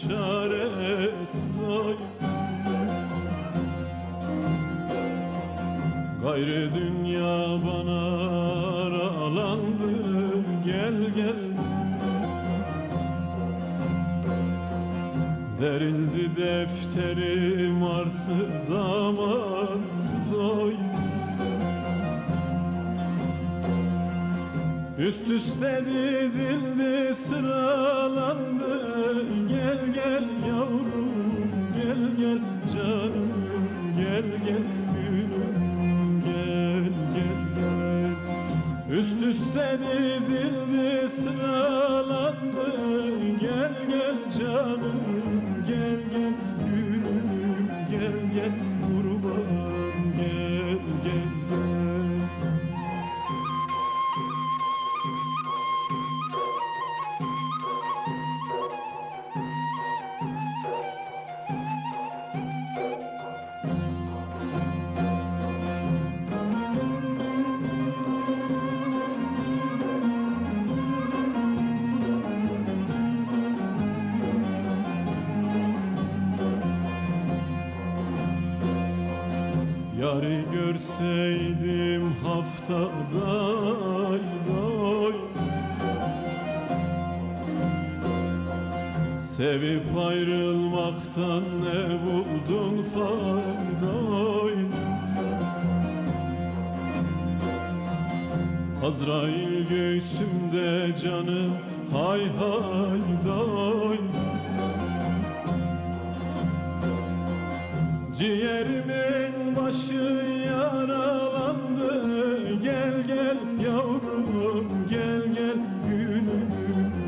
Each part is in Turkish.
çaresiz oy Gayrı dünya bana aralandı gel gel. Derildi defterim arsız amansız oy Üst üste dizildi sıralandı. Gel gel yavrum gel gel canım. Gel gel gülüm gel gel gel. Üst üste dizildi sıralandı. Gel gel canım gel gel gülüm Gel gel Yarı görseydim haftada ay Sevip ayrılmaktan ne buldun fayday? Azrail göğsümde canım hay hay day Ciğerimin başı yaralandı. Gel gel yavrum gel gel gülüm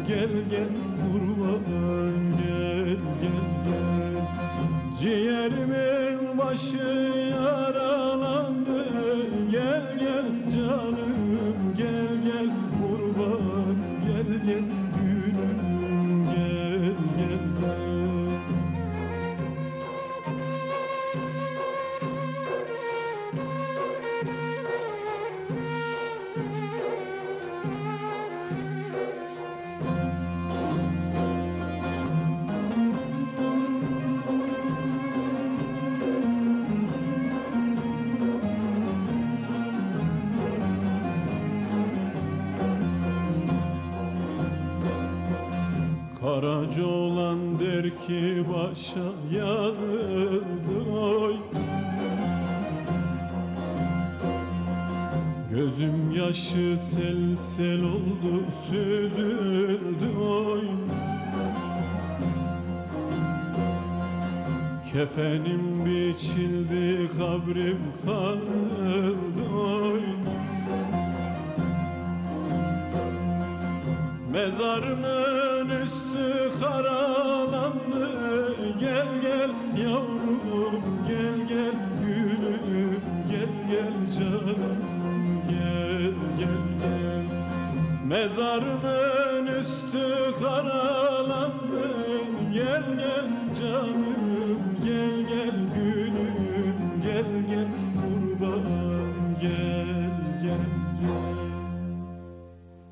Gel gel kurban gel gel gel. Ciğerimin başı yaralandı Karaca olan der ki başa yazıldı oy. Gözüm yaşı sel sel oldu süzüldü oy. Kefenim biçildi kabrim kazıldı oy Mezarımın üstü karalandı. Gel gel yavrum gel gel gülüm Gel gel canım gel gel gel. Mezarımın üstü karalandı. Gel gel canım